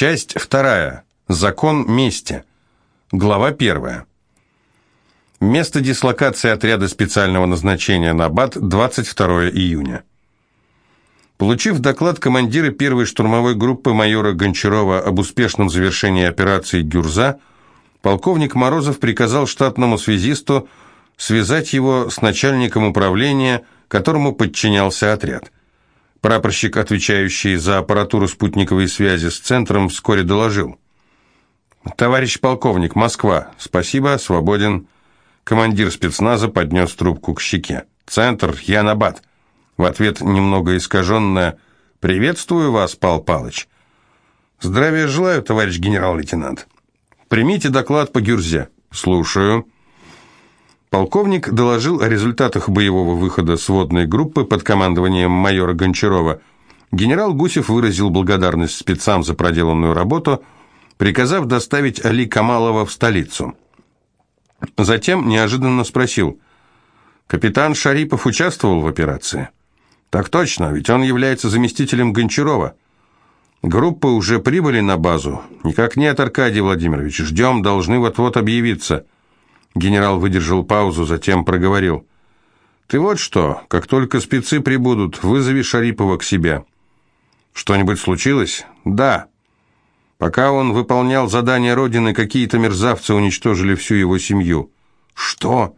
Часть вторая. Закон мести. Глава первая. Место дислокации отряда специального назначения на БАТ 22 июня. Получив доклад командира первой штурмовой группы майора Гончарова об успешном завершении операции «Гюрза», полковник Морозов приказал штатному связисту связать его с начальником управления, которому подчинялся отряд. Прапорщик, отвечающий за аппаратуру спутниковой связи с центром, вскоре доложил. «Товарищ полковник, Москва. Спасибо, свободен». Командир спецназа поднес трубку к щеке. «Центр, я Набат». В ответ немного искаженное «Приветствую вас, Пал Палыч». «Здравия желаю, товарищ генерал-лейтенант». «Примите доклад по Гюрзе». «Слушаю». Полковник доложил о результатах боевого выхода сводной группы под командованием майора Гончарова. Генерал Гусев выразил благодарность спецам за проделанную работу, приказав доставить Али Камалова в столицу. Затем неожиданно спросил, «Капитан Шарипов участвовал в операции?» «Так точно, ведь он является заместителем Гончарова». «Группы уже прибыли на базу?» «Никак нет, Аркадий Владимирович, ждем, должны вот-вот объявиться». Генерал выдержал паузу, затем проговорил. «Ты вот что, как только спецы прибудут, вызови Шарипова к себе». «Что-нибудь случилось?» «Да». Пока он выполнял задание Родины, какие-то мерзавцы уничтожили всю его семью. «Что?»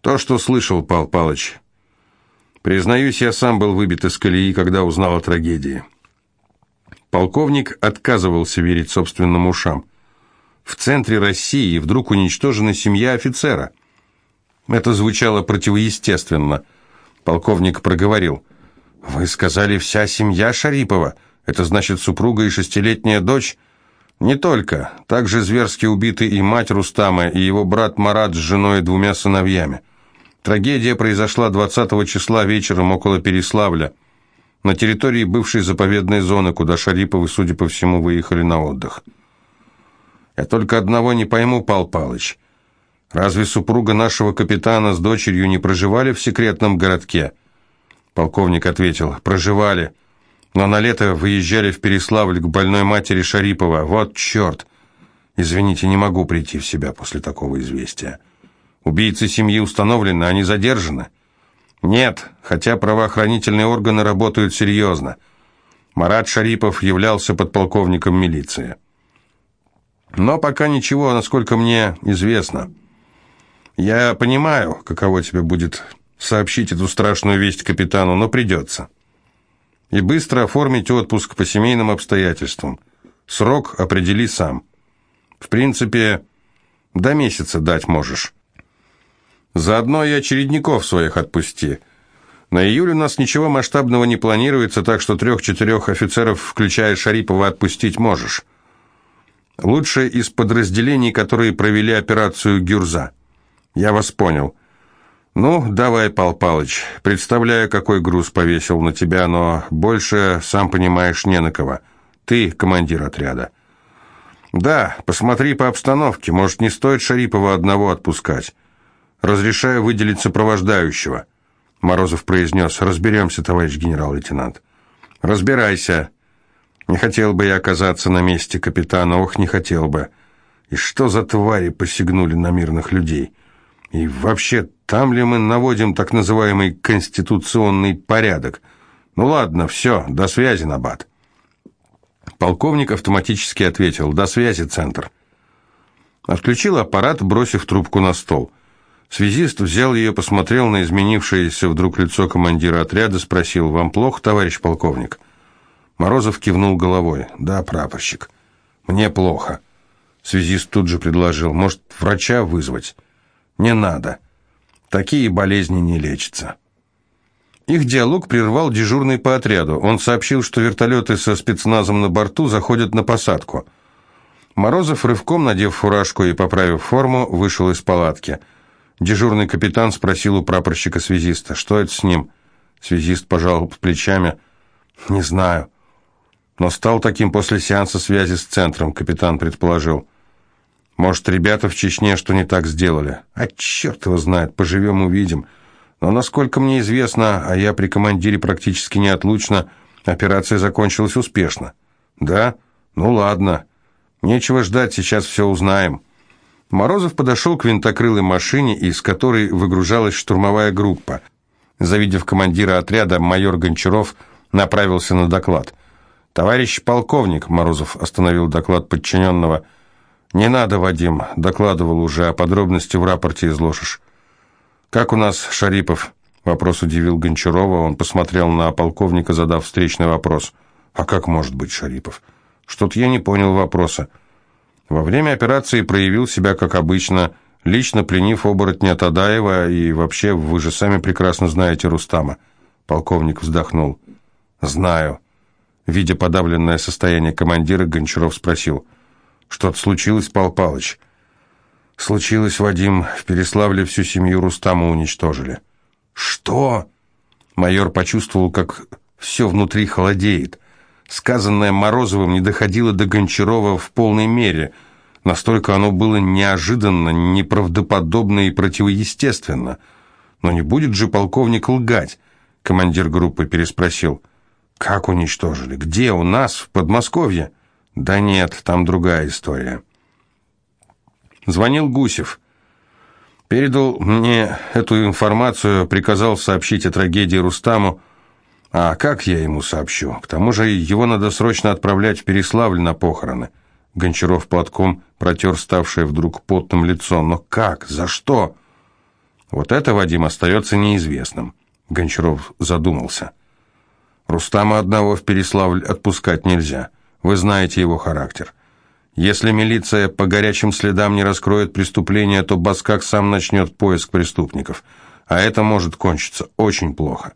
«То, что слышал, Пал Палыч. Признаюсь, я сам был выбит из колеи, когда узнал о трагедии». Полковник отказывался верить собственным ушам в центре России вдруг уничтожена семья офицера. Это звучало противоестественно. Полковник проговорил. «Вы сказали, вся семья Шарипова? Это значит супруга и шестилетняя дочь?» «Не только. Также зверски убиты и мать Рустама, и его брат Марат с женой и двумя сыновьями. Трагедия произошла 20 числа вечером около Переславля, на территории бывшей заповедной зоны, куда Шариповы, судя по всему, выехали на отдых». Я только одного не пойму, Пал Палыч. Разве супруга нашего капитана с дочерью не проживали в секретном городке? Полковник ответил, проживали. Но на лето выезжали в Переславль к больной матери Шарипова. Вот черт! Извините, не могу прийти в себя после такого известия. Убийцы семьи установлены, они задержаны? Нет, хотя правоохранительные органы работают серьезно. Марат Шарипов являлся подполковником милиции. Но пока ничего, насколько мне известно. Я понимаю, каково тебе будет сообщить эту страшную весть капитану, но придется. И быстро оформить отпуск по семейным обстоятельствам. Срок определи сам. В принципе, до месяца дать можешь. Заодно и очередников своих отпусти. На июль у нас ничего масштабного не планируется, так что трех-четырех офицеров, включая Шарипова, отпустить можешь. Лучше из подразделений, которые провели операцию «Гюрза». Я вас понял. Ну, давай, Пал Палыч, представляю, какой груз повесил на тебя, но больше, сам понимаешь, не на кого. Ты командир отряда. Да, посмотри по обстановке, может, не стоит Шарипова одного отпускать. Разрешаю выделить сопровождающего. Морозов произнес, разберемся, товарищ генерал-лейтенант. Разбирайся. Не хотел бы я оказаться на месте капитана, ох, не хотел бы. И что за твари посягнули на мирных людей? И вообще, там ли мы наводим так называемый конституционный порядок? Ну ладно, все, до связи, Набат. Полковник автоматически ответил, до связи, центр. Отключил аппарат, бросив трубку на стол. Связист взял ее, посмотрел на изменившееся вдруг лицо командира отряда, спросил, «Вам плохо, товарищ полковник?» Морозов кивнул головой. «Да, прапорщик, мне плохо». Связист тут же предложил, «Может, врача вызвать?» «Не надо. Такие болезни не лечатся». Их диалог прервал дежурный по отряду. Он сообщил, что вертолеты со спецназом на борту заходят на посадку. Морозов, рывком надев фуражку и поправив форму, вышел из палатки. Дежурный капитан спросил у прапорщика-связиста, что это с ним. Связист пожал плечами. «Не знаю но стал таким после сеанса связи с центром, капитан предположил. Может, ребята в Чечне что не так сделали? А черт его знает, поживем увидим. Но насколько мне известно, а я при командире практически неотлучно, операция закончилась успешно. Да? «Ну ладно, нечего ждать, сейчас все узнаем». Морозов подошел к винтокрылой машине, из которой выгружалась штурмовая группа. Завидев командира отряда, майор Гончаров направился на доклад. «Товарищ полковник», — Морозов остановил доклад подчиненного, — «не надо, Вадим, докладывал уже, а подробности в рапорте изложишь». «Как у нас Шарипов?» — вопрос удивил Гончарова, он посмотрел на полковника, задав встречный вопрос. «А как может быть Шарипов?» «Что-то я не понял вопроса». Во время операции проявил себя как обычно, лично пленив оборотня Тадаева, и вообще вы же сами прекрасно знаете Рустама. Полковник вздохнул. «Знаю». Видя подавленное состояние командира, Гончаров спросил. «Что-то случилось, Пал Палыч?» «Случилось, Вадим. В Переславле всю семью Рустама уничтожили». «Что?» Майор почувствовал, как все внутри холодеет. Сказанное Морозовым не доходило до Гончарова в полной мере. Настолько оно было неожиданно, неправдоподобно и противоестественно. Но не будет же полковник лгать? Командир группы переспросил. «Как уничтожили? Где? У нас? В Подмосковье?» «Да нет, там другая история». Звонил Гусев. Передал мне эту информацию, приказал сообщить о трагедии Рустаму, а как я ему сообщу? К тому же его надо срочно отправлять в Переславль на похороны. Гончаров платком протер ставшее вдруг потным лицо. Но как? За что? Вот это, Вадим, остается неизвестным. Гончаров задумался. Рустама одного в Переславль отпускать нельзя. Вы знаете его характер. Если милиция по горячим следам не раскроет преступление, то Баскак сам начнет поиск преступников. А это может кончиться очень плохо.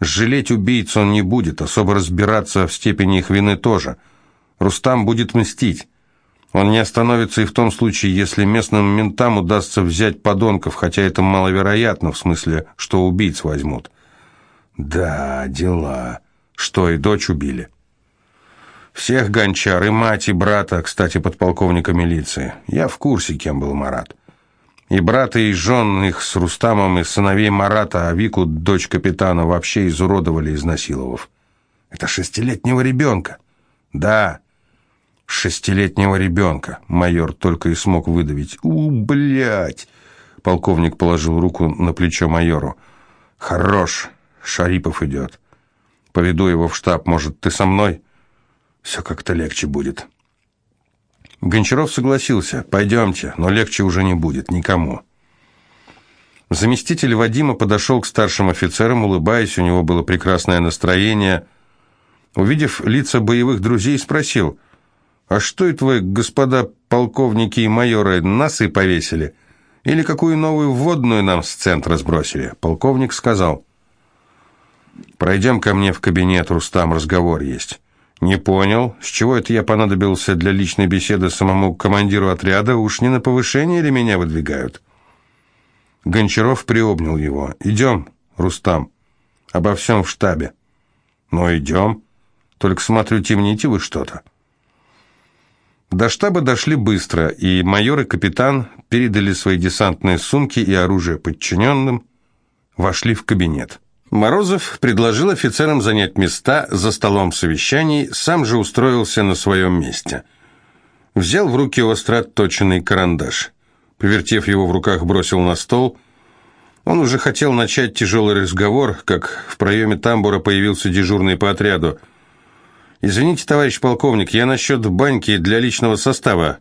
Жалеть убийц он не будет, особо разбираться в степени их вины тоже. Рустам будет мстить. Он не остановится и в том случае, если местным ментам удастся взять подонков, хотя это маловероятно, в смысле, что убийц возьмут. Да, дела. Что, и дочь убили? Всех гончар, и мать, и брата, кстати, подполковника милиции. Я в курсе, кем был Марат. И брата, и жен их с Рустамом, и сыновей Марата, а Вику, дочь капитана, вообще изуродовали, изнасиловав. Это шестилетнего ребенка. Да, шестилетнего ребенка. Майор только и смог выдавить. У, блядь! Полковник положил руку на плечо майору. Хорош, Шарипов идет. Поведу его в штаб, может, ты со мной? Все как-то легче будет. Гончаров согласился. «Пойдемте, но легче уже не будет никому». Заместитель Вадима подошел к старшим офицерам, улыбаясь, у него было прекрасное настроение. Увидев лица боевых друзей, спросил, «А что это вы, господа полковники и майоры, нас и повесили? Или какую новую вводную нам с центра сбросили?» Полковник сказал, «Пройдем ко мне в кабинет, Рустам, разговор есть». «Не понял, с чего это я понадобился для личной беседы самому командиру отряда? Уж не на повышение ли меня выдвигают?» Гончаров приобнял его. «Идем, Рустам, обо всем в штабе». «Ну, идем. Только смотрю, темните вы что-то». До штаба дошли быстро, и майор и капитан передали свои десантные сумки и оружие подчиненным, вошли в кабинет. Морозов предложил офицерам занять места за столом совещаний, сам же устроился на своем месте. Взял в руки остро отточенный карандаш. Повертев его в руках, бросил на стол. Он уже хотел начать тяжелый разговор, как в проеме тамбура появился дежурный по отряду. «Извините, товарищ полковник, я насчет баньки для личного состава».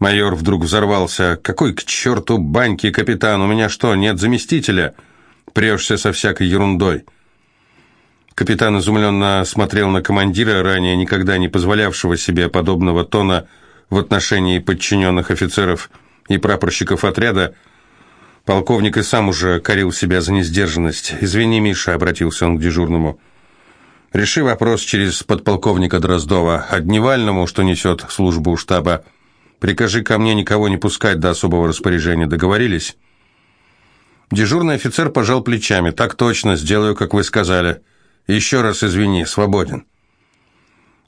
Майор вдруг взорвался. «Какой к черту баньки, капитан? У меня что, нет заместителя?» Прешься со всякой ерундой». Капитан изумленно смотрел на командира, ранее никогда не позволявшего себе подобного тона в отношении подчиненных офицеров и прапорщиков отряда. Полковник и сам уже корил себя за несдержанность. «Извини, Миша», — обратился он к дежурному. «Реши вопрос через подполковника Дроздова, а Дневальному, что несет службу штаба. Прикажи ко мне никого не пускать до особого распоряжения. Договорились?» Дежурный офицер пожал плечами. «Так точно, сделаю, как вы сказали. Еще раз извини, свободен».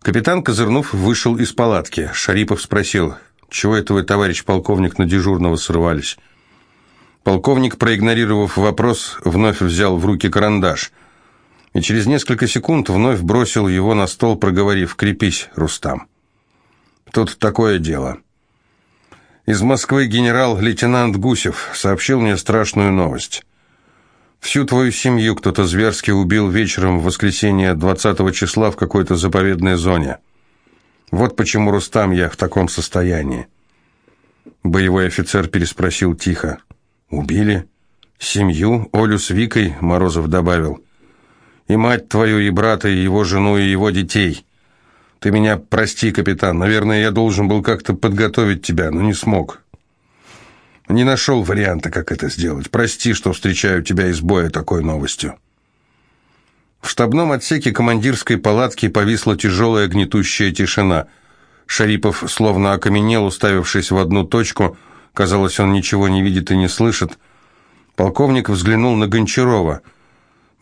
Капитан Козырнов вышел из палатки. Шарипов спросил, «Чего это вы, товарищ полковник, на дежурного срывались?» Полковник, проигнорировав вопрос, вновь взял в руки карандаш и через несколько секунд вновь бросил его на стол, проговорив «Крепись, Рустам». тут такое дело. Из Москвы генерал-лейтенант Гусев сообщил мне страшную новость. Всю твою семью кто-то зверски убил вечером в воскресенье 20 числа в какой-то заповедной зоне. Вот почему, Рустам, я в таком состоянии. Боевой офицер переспросил тихо. «Убили? Семью? Олю с Викой?» Морозов добавил. «И мать твою, и брата, и его жену, и его детей. Ты меня прости, капитан. Наверное, я должен был как-то подготовить тебя, но не смог. Не нашел варианта, как это сделать. Прости, что встречаю тебя из боя такой новостью». В штабном отсеке командирской палатки повисла тяжелая гнетущая тишина – Шарипов словно окаменел, уставившись в одну точку. Казалось, он ничего не видит и не слышит. Полковник взглянул на Гончарова.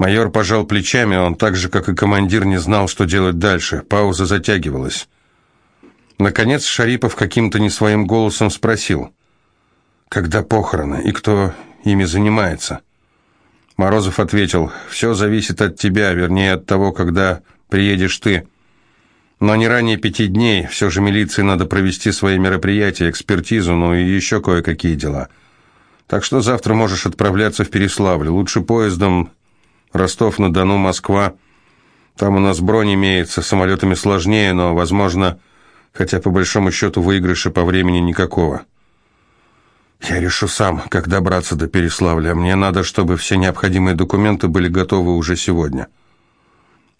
Майор пожал плечами, он так же, как и командир, не знал, что делать дальше. Пауза затягивалась. Наконец Шарипов каким-то не своим голосом спросил. «Когда похороны и кто ими занимается?» Морозов ответил, «Все зависит от тебя, вернее, от того, когда приедешь ты». Но не ранее пяти дней, все же милиции надо провести свои мероприятия, экспертизу, ну и еще кое-какие дела. Так что завтра можешь отправляться в Переславль. Лучше поездом Ростов-на-Дону, Москва. Там у нас бронь имеется, самолетами сложнее, но, возможно, хотя по большому счету выигрыша по времени никакого. Я решу сам, как добраться до Переславля. Мне надо, чтобы все необходимые документы были готовы уже сегодня.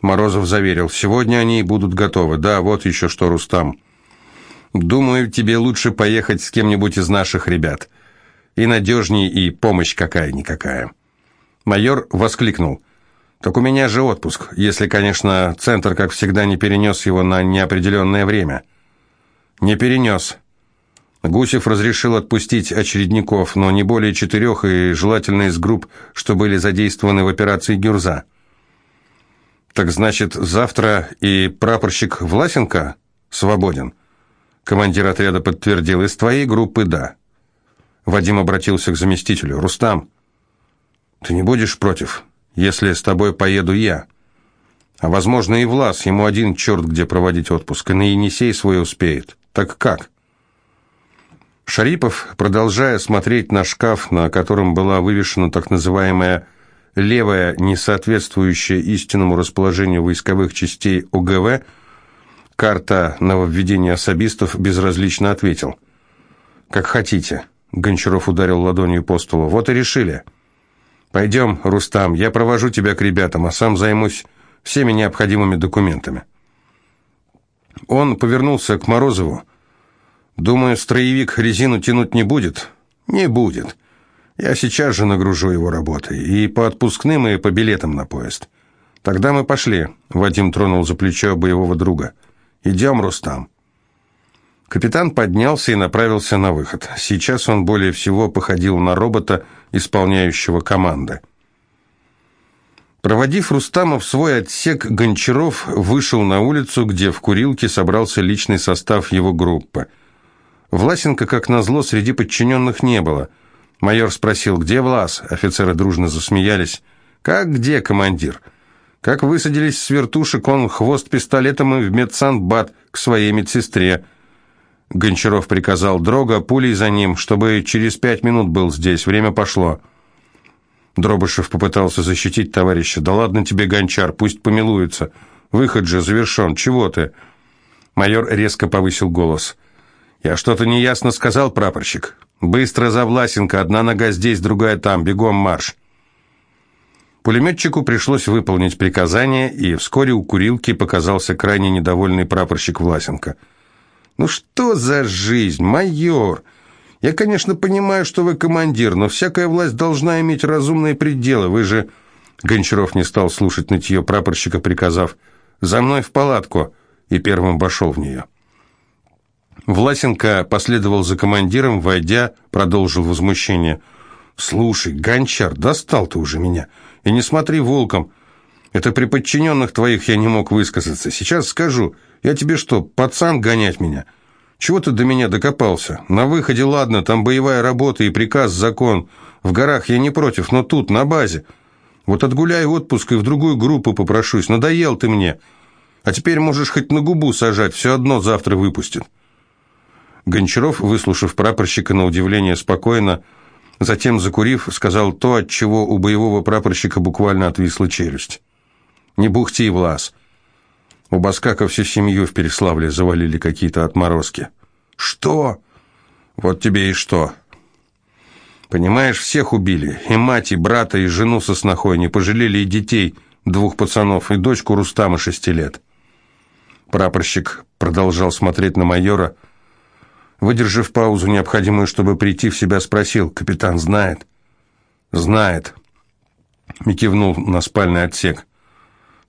Морозов заверил, сегодня они будут готовы. Да, вот еще что, Рустам. Думаю, тебе лучше поехать с кем-нибудь из наших ребят. И надежнее, и помощь какая-никакая. Майор воскликнул. Так у меня же отпуск, если, конечно, центр, как всегда, не перенес его на неопределенное время. Не перенес. Гусев разрешил отпустить очередников, но не более четырех и желательно из групп, что были задействованы в операции «Гюрза». Так значит, завтра и прапорщик Власенко свободен? Командир отряда подтвердил. Из твоей группы да. Вадим обратился к заместителю. Рустам, ты не будешь против, если с тобой поеду я? А возможно и Влас, ему один черт где проводить отпуск, и на Енисей свой успеет. Так как? Шарипов, продолжая смотреть на шкаф, на котором была вывешена так называемая левая, не соответствующая истинному расположению войсковых частей ОГВ, карта нововведения особистов безразлично ответил. «Как хотите», — Гончаров ударил ладонью по столу. «Вот и решили. Пойдем, Рустам, я провожу тебя к ребятам, а сам займусь всеми необходимыми документами». Он повернулся к Морозову. «Думаю, строевик резину тянуть не будет?» «Не будет. Я сейчас же нагружу его работой. И по отпускным, и по билетам на поезд. Тогда мы пошли. Вадим тронул за плечо боевого друга. Идем, Рустам. Капитан поднялся и направился на выход. Сейчас он более всего походил на робота, исполняющего команды. Проводив Рустама в свой отсек, Гончаров вышел на улицу, где в курилке собрался личный состав его группы. Власенко, как назло, среди подчиненных не было – Майор спросил, где Влас? Офицеры дружно засмеялись. Как где, командир? Как высадились с вертушек, он хвост пистолетом и в медсанбат к своей медсестре. Гончаров приказал Дрога пулей за ним, чтобы через пять минут был здесь. Время пошло. Дробышев попытался защитить товарища. «Да ладно тебе, Гончар, пусть помилуется. Выход же завершен. Чего ты?» Майор резко повысил голос. «Я что-то неясно сказал, прапорщик. Быстро за Власенко, одна нога здесь, другая там, бегом марш!» Пулеметчику пришлось выполнить приказание, и вскоре у курилки показался крайне недовольный прапорщик Власенко. «Ну что за жизнь, майор? Я, конечно, понимаю, что вы командир, но всякая власть должна иметь разумные пределы. Вы же...» Гончаров не стал слушать нытье прапорщика, приказав «За мной в палатку!» и первым вошел в нее. Власенко последовал за командиром, войдя, продолжил возмущение. «Слушай, гончар, достал ты уже меня. И не смотри волком. Это при подчиненных твоих я не мог высказаться. Сейчас скажу. Я тебе что, пацан гонять меня? Чего ты до меня докопался? На выходе, ладно, там боевая работа и приказ, закон. В горах я не против, но тут, на базе. Вот отгуляй отпуск и в другую группу попрошусь. Надоел ты мне. А теперь можешь хоть на губу сажать, все одно завтра выпустят». Гончаров, выслушав прапорщика на удивление спокойно, затем, закурив, сказал то, от чего у боевого прапорщика буквально отвисла челюсть. «Не бухти, Влас. У Баскака всю семью в Переславле завалили какие-то отморозки». «Что?» «Вот тебе и что. Понимаешь, всех убили. И мать, и брата, и жену со снохой. Не пожалели и детей, двух пацанов, и дочку Рустама шести лет». Прапорщик продолжал смотреть на майора, Выдержав паузу, необходимую, чтобы прийти в себя, спросил, «Капитан знает?» «Знает», и кивнул на спальный отсек.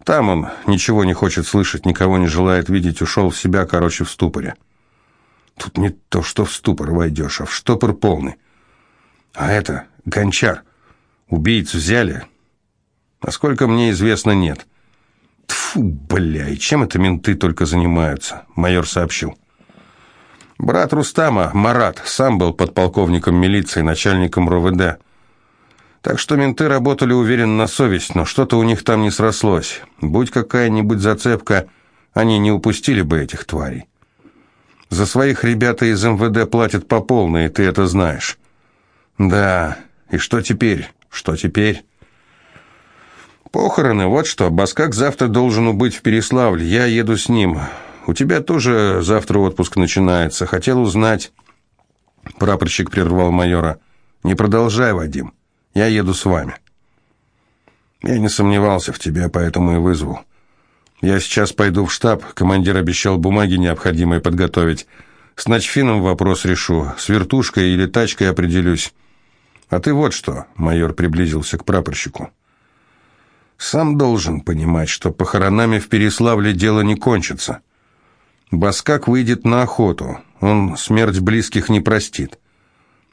Там он ничего не хочет слышать, никого не желает видеть, ушел в себя, короче, в ступоре. Тут не то, что в ступор войдешь, а в штопор полный. А это, гончар, убийц взяли? Насколько мне известно, нет. Тфу, бля, и чем это менты только занимаются, майор сообщил. Брат Рустама, Марат, сам был подполковником милиции, начальником РОВД. Так что менты работали уверенно на совесть, но что-то у них там не срослось. Будь какая-нибудь зацепка, они не упустили бы этих тварей. За своих ребята из МВД платят по полной, ты это знаешь. Да, и что теперь? Что теперь? Похороны, вот что. Баскак завтра должен быть в Переславле. Я еду с ним. У тебя тоже завтра отпуск начинается. Хотел узнать...» Прапорщик прервал майора. «Не продолжай, Вадим. Я еду с вами». «Я не сомневался в тебе, поэтому и вызвал. Я сейчас пойду в штаб. Командир обещал бумаги необходимые подготовить. С Ночфином вопрос решу. С вертушкой или тачкой определюсь. А ты вот что...» Майор приблизился к прапорщику. «Сам должен понимать, что похоронами в Переславле дело не кончится». Баскак выйдет на охоту. Он смерть близких не простит.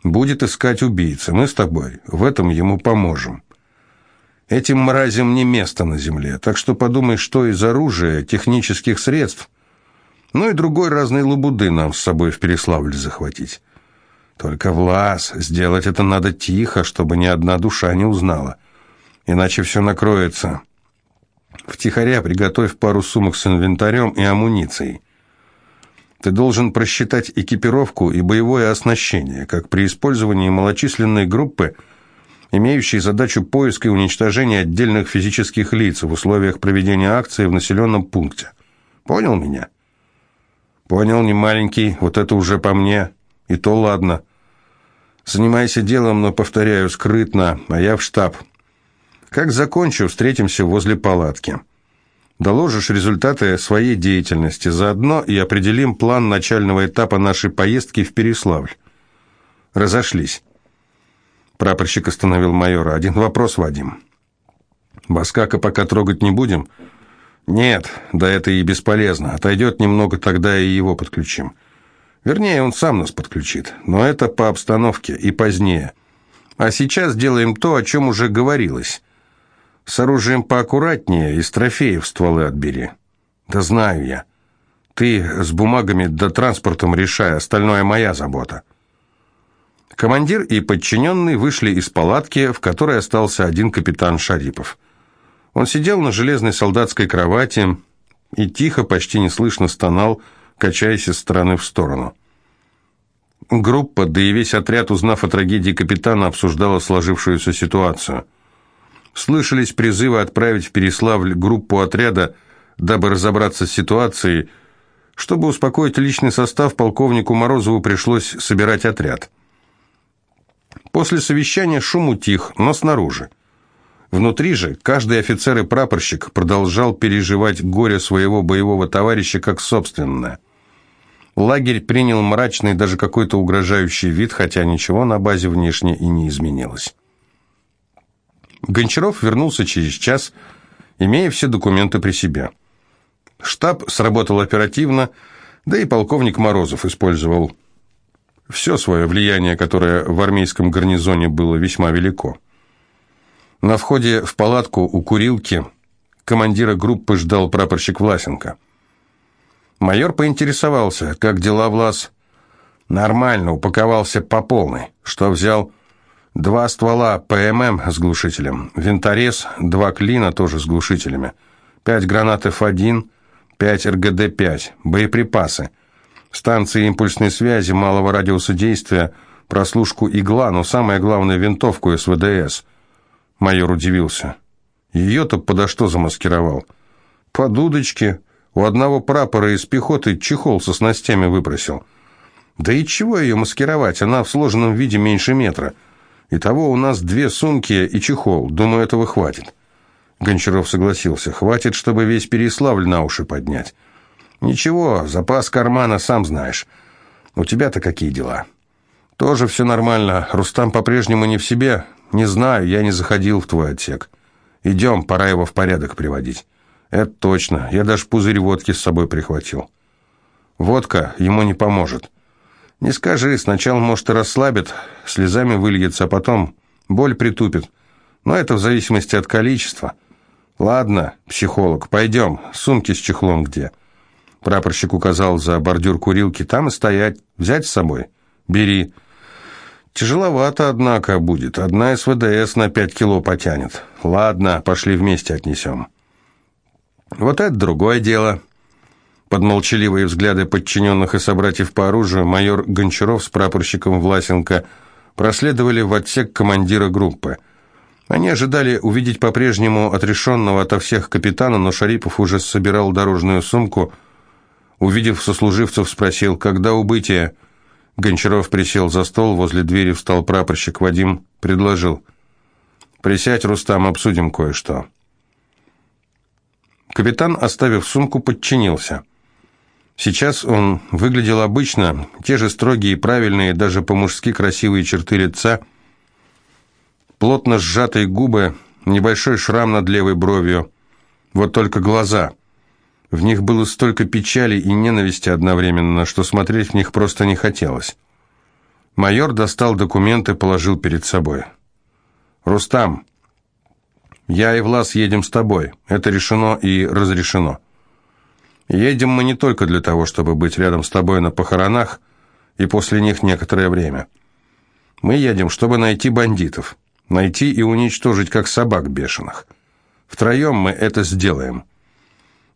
Будет искать убийца. Мы с тобой в этом ему поможем. Этим мразям не место на земле, так что подумай, что из оружия, технических средств, ну и другой разной лабуды нам с собой в Переславль захватить. Только, Влас, сделать это надо тихо, чтобы ни одна душа не узнала. Иначе все накроется. Втихаря приготовь пару сумок с инвентарем и амуницией. Ты должен просчитать экипировку и боевое оснащение, как при использовании малочисленной группы, имеющей задачу поиска и уничтожения отдельных физических лиц в условиях проведения акции в населенном пункте. Понял меня? Понял, не маленький, вот это уже по мне. И то ладно. Занимайся делом, но, повторяю, скрытно, а я в штаб. Как закончу, встретимся возле палатки. Доложишь результаты своей деятельности, заодно и определим план начального этапа нашей поездки в Переславль. Разошлись. Прапорщик остановил майора. Один вопрос, Вадим. Баскака пока трогать не будем? Нет, да это и бесполезно. Отойдет немного, тогда и его подключим. Вернее, он сам нас подключит. Но это по обстановке и позднее. А сейчас делаем то, о чем уже говорилось. С оружием поаккуратнее, из трофеев стволы отбери. Да знаю я. Ты с бумагами да транспортом решай, остальное моя забота. Командир и подчиненный вышли из палатки, в которой остался один капитан Шарипов. Он сидел на железной солдатской кровати и тихо, почти неслышно стонал, качаясь из стороны в сторону. Группа, да и весь отряд, узнав о трагедии капитана, обсуждала сложившуюся ситуацию – Слышались призывы отправить в Переславль группу отряда, дабы разобраться с ситуацией. Чтобы успокоить личный состав, полковнику Морозову пришлось собирать отряд. После совещания шум утих, но снаружи. Внутри же каждый офицер и прапорщик продолжал переживать горе своего боевого товарища как собственное. Лагерь принял мрачный, даже какой-то угрожающий вид, хотя ничего на базе внешне и не изменилось. Гончаров вернулся через час, имея все документы при себе. Штаб сработал оперативно, да и полковник Морозов использовал все свое влияние, которое в армейском гарнизоне было весьма велико. На входе в палатку у курилки командира группы ждал прапорщик Власенко. Майор поинтересовался, как дела, Влас? Нормально, упаковался по полной. Что взял? Два ствола ПММ с глушителем, винторез, два клина тоже с глушителями, пять гранат Ф1, пять РГД-5, боеприпасы, Станции импульсной связи малого радиуса действия, прослушку «Игла», но самое главное – винтовку СВДС. Майор удивился. Ее-то подо что замаскировал? Под удочки. У одного прапора из пехоты чехол со снастями выпросил. Да и чего ее маскировать? Она в сложенном виде меньше метра. Итого у нас две сумки и чехол. Думаю, этого хватит. Гончаров согласился. Хватит, чтобы весь Переславль на уши поднять. Ничего, запас кармана сам знаешь. У тебя-то какие дела? Тоже все нормально. Рустам по-прежнему не в себе. Не знаю, я не заходил в твой отсек. Идем, пора его в порядок приводить. Это точно. Я даже пузырь водки с собой прихватил. Водка ему не поможет. Не скажи, сначала, может, и расслабит, слезами выльется, а потом боль притупит. Но это в зависимости от количества. Ладно, психолог, пойдем, сумки с чехлом где?» Прапорщик указал за бордюр курилки. «Там и стоять. Взять с собой?» «Бери». «Тяжеловато, однако, будет. Одна СВДС на пять кило потянет. Ладно, пошли вместе отнесем». «Вот это другое дело». Под молчаливые взгляды подчиненных и собратьев по оружию майор Гончаров с прапорщиком Власенко проследовали в отсек командира группы. Они ожидали увидеть по-прежнему отрешенного ото всех капитана, но Шарипов уже собирал дорожную сумку. Увидев сослуживцев, спросил, когда убытие? Гончаров присел за стол, возле двери встал прапорщик Вадим, предложил. «Присядь, Рустам, обсудим кое-что». Капитан, оставив сумку, подчинился. Сейчас он выглядел обычно, те же строгие, правильные, даже по-мужски красивые черты лица, плотно сжатые губы, небольшой шрам над левой бровью. Вот только глаза. В них было столько печали и ненависти одновременно, что смотреть в них просто не хотелось. Майор достал документы, положил перед собой. «Рустам, я и Влас едем с тобой. Это решено и разрешено». Едем мы не только для того, чтобы быть рядом с тобой на похоронах и после них некоторое время. Мы едем, чтобы найти бандитов, найти и уничтожить как собак бешеных. Втроем мы это сделаем.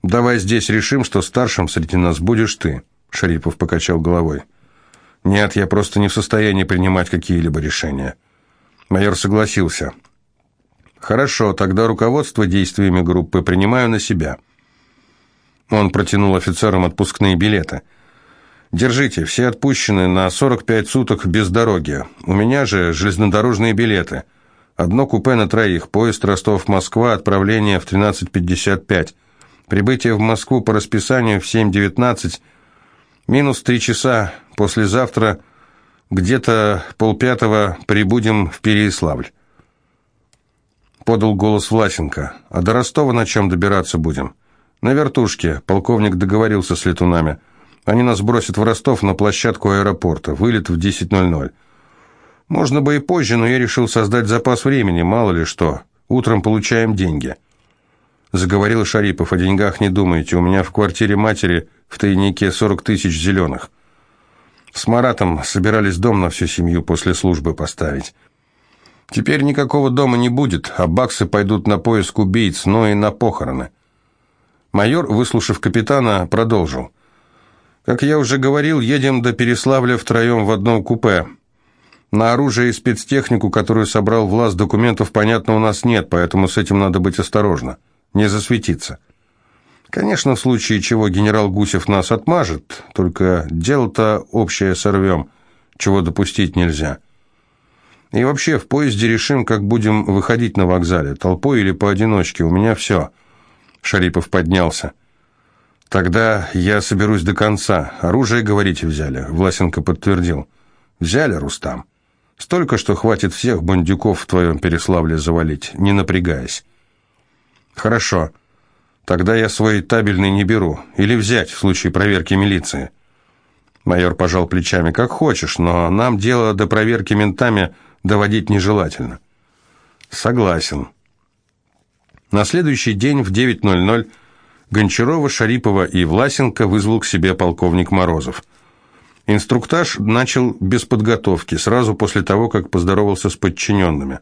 Давай здесь решим, что старшим среди нас будешь ты, Шарипов покачал головой. Нет, я просто не в состоянии принимать какие-либо решения. Майор согласился. Хорошо, тогда руководство действиями группы принимаю на себя. Он протянул офицерам отпускные билеты. «Держите, все отпущены на 45 суток без дороги. У меня же железнодорожные билеты. Одно купе на троих, поезд Ростов-Москва, отправление в 13.55. Прибытие в Москву по расписанию в 7.19, минус три часа. Послезавтра где-то полпятого прибудем в Переяславль». Подал голос Власенко. «А до Ростова на чем добираться будем?» «На вертушке. Полковник договорился с летунами. Они нас бросят в Ростов на площадку аэропорта. Вылет в 10.00. Можно бы и позже, но я решил создать запас времени, мало ли что. Утром получаем деньги». Заговорил Шарипов. «О деньгах не думайте. У меня в квартире матери в тайнике 40 тысяч зеленых. С Маратом собирались дом на всю семью после службы поставить». Теперь никакого дома не будет, а баксы пойдут на поиск убийц, но и на похороны. Майор, выслушав капитана, продолжил. «Как я уже говорил, едем до Переславля втроем в одном купе. На оружие и спецтехнику, которую собрал Влас, документов, понятно, у нас нет, поэтому с этим надо быть осторожно, не засветиться. Конечно, в случае чего генерал Гусев нас отмажет, только дело-то общее сорвем, чего допустить нельзя. И вообще, в поезде решим, как будем выходить на вокзале, толпой или поодиночке, у меня все». Шарипов поднялся. «Тогда я соберусь до конца. Оружие, говорите, взяли?» Власенко подтвердил. «Взяли, Рустам. Столько, что хватит всех бандюков в твоем Переславле завалить, не напрягаясь». «Хорошо. Тогда я свой табельный не беру. Или взять, в случае проверки милиции». Майор пожал плечами. «Как хочешь, но нам дело до проверки ментами доводить нежелательно». «Согласен». На следующий день в 9.00 Гончарова, Шарипова и Власенко вызвал к себе полковник Морозов. Инструктаж начал без подготовки, сразу после того, как поздоровался с подчиненными.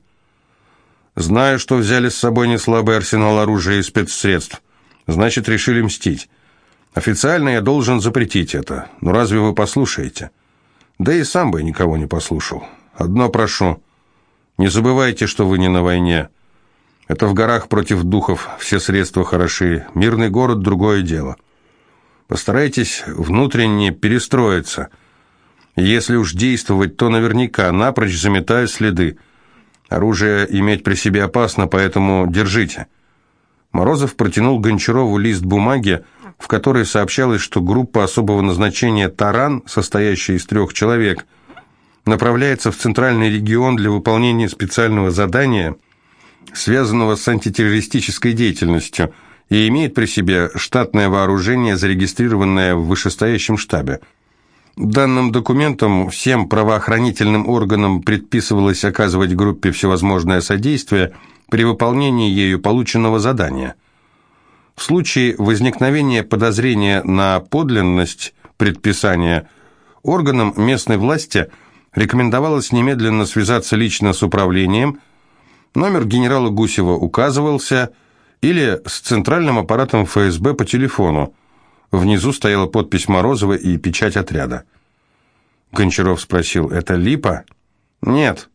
«Знаю, что взяли с собой неслабый арсенал оружия и спецсредств. Значит, решили мстить. Официально я должен запретить это. Но разве вы послушаете? Да и сам бы никого не послушал. Одно прошу. Не забывайте, что вы не на войне. Это в горах против духов все средства хороши. Мирный город – другое дело. Постарайтесь внутренне перестроиться. Если уж действовать, то наверняка, напрочь заметая следы. Оружие иметь при себе опасно, поэтому держите. Морозов протянул Гончарову лист бумаги, в которой сообщалось, что группа особого назначения «Таран», состоящая из трех человек, направляется в центральный регион для выполнения специального задания, связанного с антитеррористической деятельностью, и имеет при себе штатное вооружение, зарегистрированное в вышестоящем штабе. Данным документом всем правоохранительным органам предписывалось оказывать группе всевозможное содействие при выполнении ею полученного задания. В случае возникновения подозрения на подлинность предписания органам местной власти рекомендовалось немедленно связаться лично с управлением, номер генерала Гусева указывался, или с центральным аппаратом ФСБ по телефону, Внизу стояла подпись Морозова и печать отряда. Гончаров спросил, «Это Липа?» «Нет».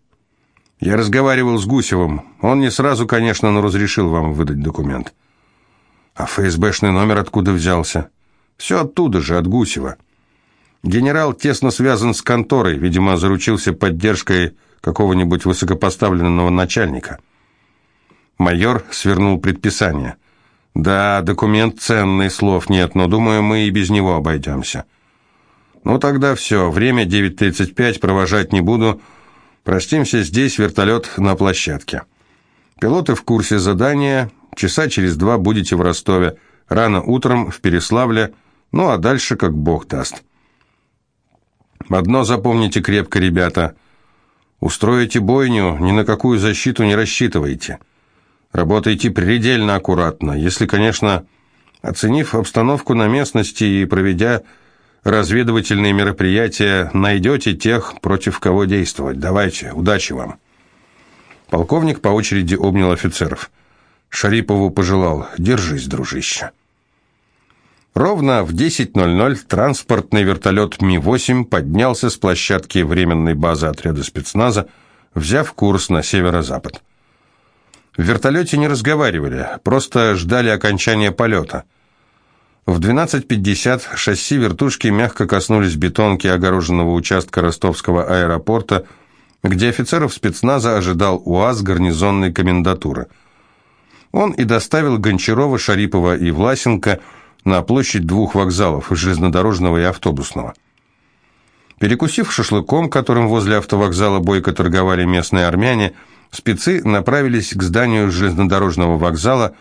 «Я разговаривал с Гусевым. Он не сразу, конечно, но разрешил вам выдать документ». «А ФСБшный номер откуда взялся?» «Все оттуда же, от Гусева». Генерал тесно связан с конторой, видимо, заручился поддержкой какого-нибудь высокопоставленного начальника. Майор свернул предписание. «Да, документ ценный, слов нет, но, думаю, мы и без него обойдемся». «Ну тогда все, время 9.35, провожать не буду. Простимся здесь, вертолет на площадке. Пилоты в курсе задания, часа через два будете в Ростове, рано утром в Переславле, ну а дальше как бог даст». «Одно запомните крепко, ребята. Устроите бойню, ни на какую защиту не рассчитывайте». Работайте предельно аккуратно, если, конечно, оценив обстановку на местности и проведя разведывательные мероприятия, найдете тех, против кого действовать. Давайте, удачи вам. Полковник по очереди обнял офицеров. Шарипову пожелал «Держись, дружище». Ровно в 10.00 транспортный вертолет Ми-8 поднялся с площадки временной базы отряда спецназа, взяв курс на северо-запад. В вертолете не разговаривали, просто ждали окончания полета. В 12.50 шасси вертушки мягко коснулись бетонки огороженного участка ростовского аэропорта, где офицеров спецназа ожидал УАЗ гарнизонной комендатуры. Он и доставил Гончарова, Шарипова и Власенко на площадь двух вокзалов, железнодорожного и автобусного. Перекусив шашлыком, которым возле автовокзала бойко торговали местные армяне, Спецы направились к зданию железнодорожного вокзала.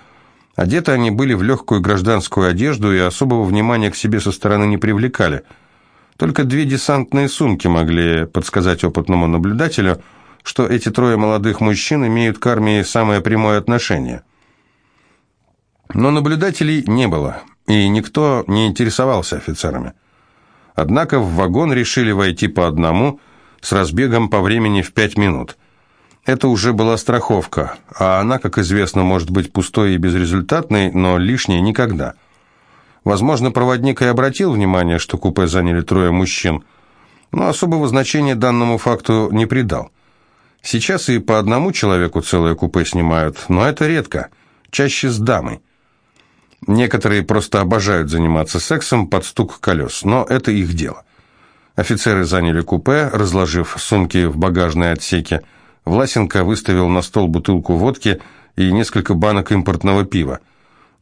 Одеты они были в легкую гражданскую одежду и особого внимания к себе со стороны не привлекали. Только две десантные сумки могли подсказать опытному наблюдателю, что эти трое молодых мужчин имеют к армии самое прямое отношение. Но наблюдателей не было, и никто не интересовался офицерами. Однако в вагон решили войти по одному, с разбегом по времени в пять минут – это уже была страховка, а она, как известно, может быть пустой и безрезультатной, но лишней никогда. Возможно, проводник и обратил внимание, что купе заняли трое мужчин, но особого значения данному факту не придал. Сейчас и по одному человеку целое купе снимают, но это редко, чаще с дамой. Некоторые просто обожают заниматься сексом под стук колес, но это их дело. Офицеры заняли купе, разложив сумки в багажной отсеке, Власенко выставил на стол бутылку водки и несколько банок импортного пива.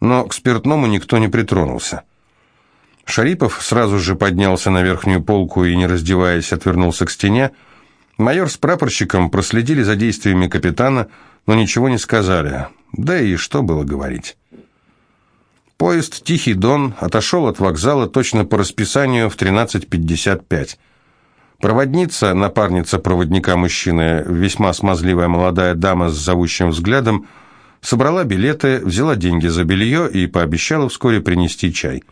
Но к спиртному никто не притронулся. Шарипов сразу же поднялся на верхнюю полку и, не раздеваясь, отвернулся к стене. Майор с прапорщиком проследили за действиями капитана, но ничего не сказали. Да и что было говорить. Поезд «Тихий Дон» отошел от вокзала точно по расписанию в 13.55. Проводница, напарница проводника мужчины, весьма смазливая молодая дама с зовущим взглядом, собрала билеты, взяла деньги за белье и пообещала вскоре принести чай.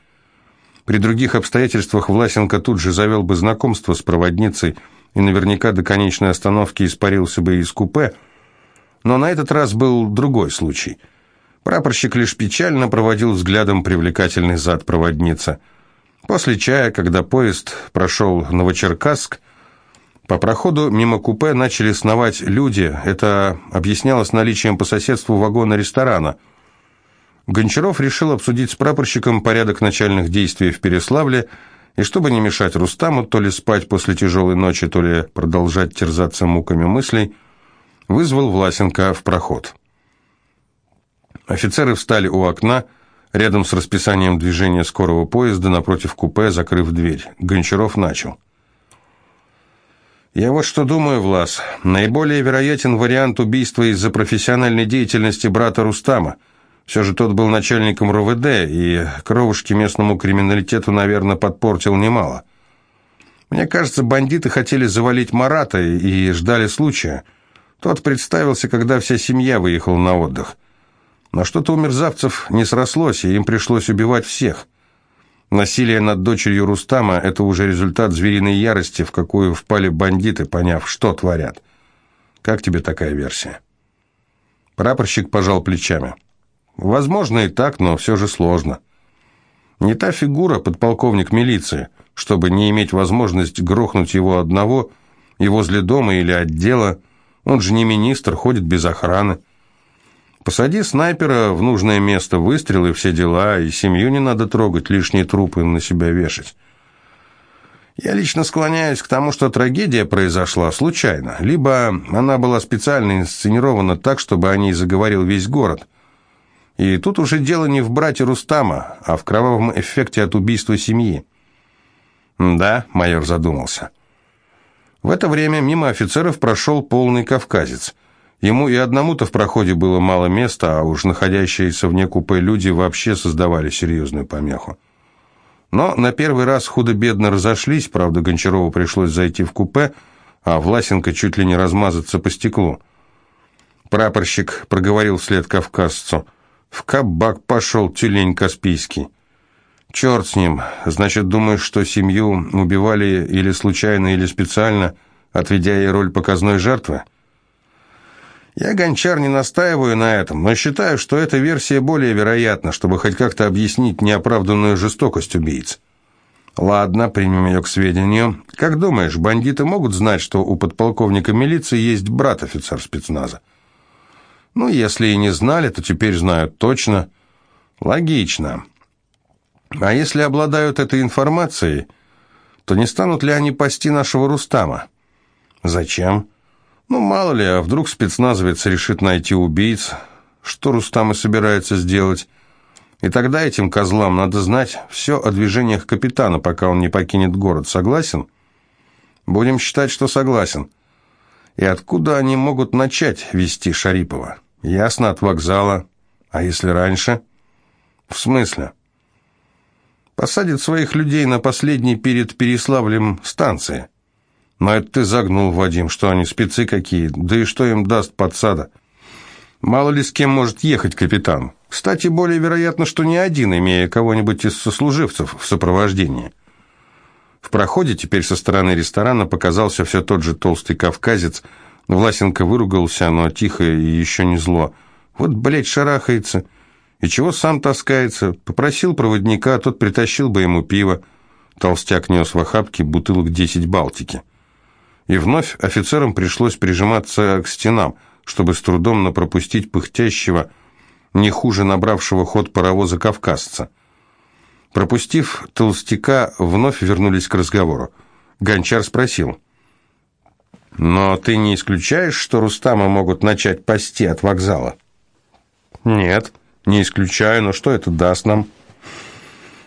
При других обстоятельствах Власенко тут же завел бы знакомство с проводницей и наверняка до конечной остановки испарился бы из купе, но на этот раз был другой случай. Прапорщик лишь печально проводил взглядом привлекательный зад проводницы. После чая, когда поезд прошел Новочеркасск, по проходу мимо купе начали сновать люди. Это объяснялось наличием по соседству вагона ресторана. Гончаров решил обсудить с прапорщиком порядок начальных действий в Переславле, и чтобы не мешать Рустаму то ли спать после тяжелой ночи, то ли продолжать терзаться муками мыслей, вызвал Власенко в проход. Офицеры встали у окна, рядом с расписанием движения скорого поезда, напротив купе, закрыв дверь. Гончаров начал. «Я вот что думаю, Влас. Наиболее вероятен вариант убийства из-за профессиональной деятельности брата Рустама. Все же тот был начальником РОВД, и кровушки местному криминалитету, наверное, подпортил немало. Мне кажется, бандиты хотели завалить Марата и ждали случая. Тот представился, когда вся семья выехала на отдых. Но что-то у мерзавцев не срослось, и им пришлось убивать всех. Насилие над дочерью Рустама – это уже результат звериной ярости, в какую впали бандиты, поняв, что творят. Как тебе такая версия? Прапорщик пожал плечами. Возможно и так, но все же сложно. Не та фигура, подполковник милиции, чтобы не иметь возможность грохнуть его одного и возле дома или отдела. Он же не министр, ходит без охраны. Посади снайпера в нужное место, выстрел и все дела, и семью не надо трогать, лишние трупы на себя вешать. Я лично склоняюсь к тому, что трагедия произошла случайно, либо она была специально инсценирована так, чтобы о ней заговорил весь город. И тут уже дело не в брате Рустама, а в кровавом эффекте от убийства семьи. Да, майор задумался. В это время мимо офицеров прошел полный кавказец – Ему и одному-то в проходе было мало места, а уж находящиеся вне купе люди вообще создавали серьезную помеху. Но на первый раз худо-бедно разошлись, правда, Гончарову пришлось зайти в купе, а Власенко чуть ли не размазаться по стеклу. Прапорщик проговорил вслед кавказцу. «В кабак пошел тюлень Каспийский». «Черт с ним. Значит, думаешь, что семью убивали или случайно, или специально, отведя ей роль показной жертвы?» Я, Гончар, не настаиваю на этом, но считаю, что эта версия более вероятна, чтобы хоть как-то объяснить неоправданную жестокость убийц. Ладно, примем ее к сведению. Как думаешь, бандиты могут знать, что у подполковника милиции есть брат офицер спецназа? Ну, если и не знали, то теперь знают точно. Логично. А если обладают этой информацией, то не станут ли они пасти нашего Рустама? Зачем? Ну, мало ли, а вдруг спецназовец решит найти убийц, что Рустам и собирается сделать. И тогда этим козлам надо знать все о движениях капитана, пока он не покинет город. Согласен? Будем считать, что согласен. И откуда они могут начать вести Шарипова? Ясно, от вокзала. А если раньше? В смысле? Посадят своих людей на последней перед Переславлем станции. Но это ты загнул, Вадим, что они спецы какие, да и что им даст подсада. Мало ли с кем может ехать капитан. Кстати, более вероятно, что не один, имея кого-нибудь из сослуживцев в сопровождении. В проходе теперь со стороны ресторана показался все тот же толстый кавказец. Власенко выругался, но тихо и еще не зло. Вот, блядь, шарахается. И чего сам таскается? Попросил проводника, тот притащил бы ему пиво. Толстяк нес в охапке бутылок десять Балтики и вновь офицерам пришлось прижиматься к стенам, чтобы с трудом напропустить пыхтящего, не хуже набравшего ход паровоза кавказца. Пропустив толстяка, вновь вернулись к разговору. Гончар спросил. «Но ты не исключаешь, что Рустама могут начать пасти от вокзала?» «Нет, не исключаю, но что это даст нам?»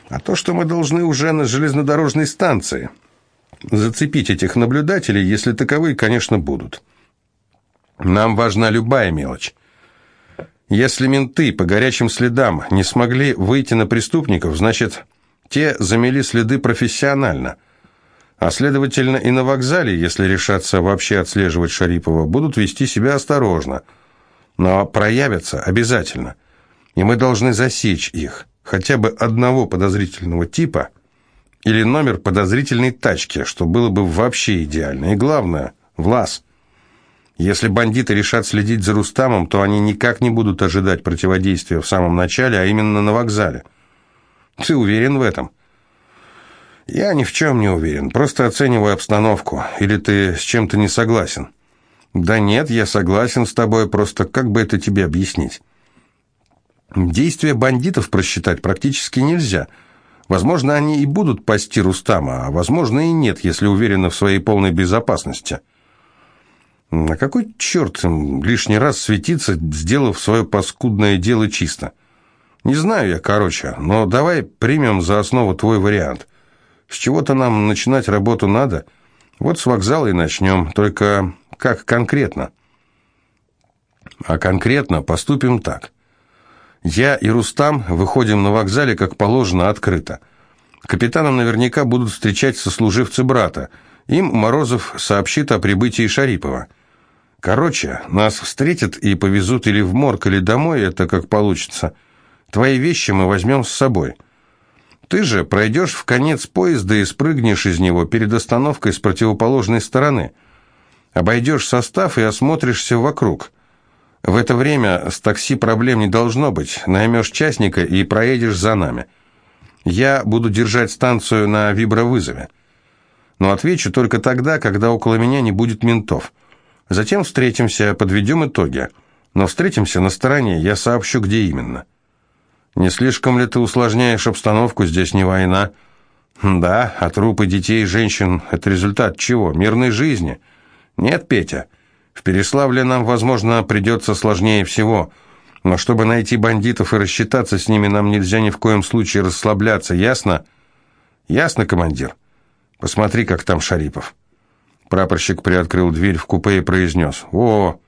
«А то, что мы должны уже на железнодорожной станции» зацепить этих наблюдателей, если таковые, конечно, будут. Нам важна любая мелочь. Если менты по горячим следам не смогли выйти на преступников, значит, те замели следы профессионально. А следовательно, и на вокзале, если решатся вообще отслеживать Шарипова, будут вести себя осторожно. Но проявятся обязательно. И мы должны засечь их, хотя бы одного подозрительного типа – или номер подозрительной тачки, что было бы вообще идеально. И главное, Влас, Если бандиты решат следить за Рустамом, то они никак не будут ожидать противодействия в самом начале, а именно на вокзале. Ты уверен в этом? Я ни в чем не уверен, просто оцениваю обстановку. Или ты с чем-то не согласен? Да нет, я согласен с тобой, просто как бы это тебе объяснить? Действия бандитов просчитать практически нельзя. Возможно, они и будут пасти Рустама, а возможно и нет, если уверены в своей полной безопасности. На какой черт им лишний раз светиться, сделав свое паскудное дело чисто? Не знаю я, короче, но давай примем за основу твой вариант. С чего-то нам начинать работу надо. Вот с вокзала и начнем, только как конкретно? А конкретно поступим так. Я и Рустам выходим на вокзале, как положено, открыто. Капитана наверняка будут встречать сослуживцы брата. Им Морозов сообщит о прибытии Шарипова. Короче, нас встретят и повезут или в морг, или домой, это как получится. Твои вещи мы возьмем с собой. Ты же пройдешь в конец поезда и спрыгнешь из него перед остановкой с противоположной стороны. Обойдешь состав и осмотришься вокруг. В это время с такси проблем не должно быть. Наймешь частника и проедешь за нами. Я буду держать станцию на вибровызове. Но отвечу только тогда, когда около меня не будет ментов. Затем встретимся, подведем итоги. Но встретимся на стороне, я сообщу, где именно. Не слишком ли ты усложняешь обстановку, здесь не война? Да, а трупы детей и женщин – это результат чего? Мирной жизни? Нет, Петя, в Переславле нам, возможно, придется сложнее всего. Но чтобы найти бандитов и рассчитаться с ними, нам нельзя ни в коем случае расслабляться, ясно? Ясно, командир? Посмотри, как там Шарипов. Прапорщик приоткрыл дверь в купе и произнес. «О,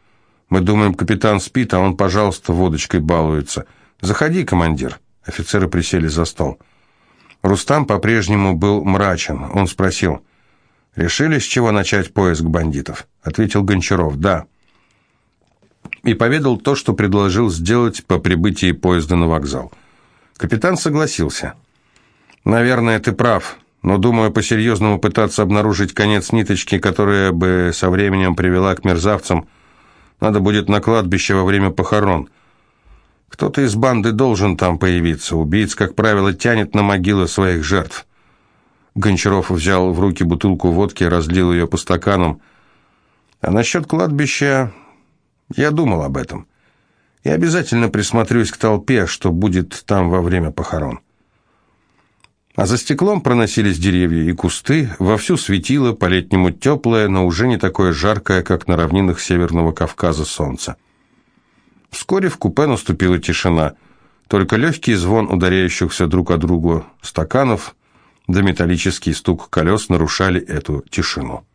мы думаем, капитан спит, а он, пожалуйста, водочкой балуется. Заходи, командир». Офицеры присели за стол. Рустам по-прежнему был мрачен. Он спросил, «Решили, с чего начать поиск бандитов?» Ответил Гончаров, «Да». И поведал то, что предложил сделать по прибытии поезда на вокзал. Капитан согласился. «Наверное, ты прав но, думаю, по-серьезному пытаться обнаружить конец ниточки, которая бы со временем привела к мерзавцам, надо будет на кладбище во время похорон. Кто-то из банды должен там появиться. Убийц, как правило, тянет на могилы своих жертв. Гончаров взял в руки бутылку водки, разлил ее по стаканам. А насчет кладбища... Я думал об этом. И обязательно присмотрюсь к толпе, что будет там во время похорон. А за стеклом проносились деревья и кусты, вовсю светило, по-летнему теплое, но уже не такое жаркое, как на равнинах Северного Кавказа солнце. Вскоре в купе наступила тишина, только легкий звон ударяющихся друг о другу стаканов да металлический стук колес нарушали эту тишину.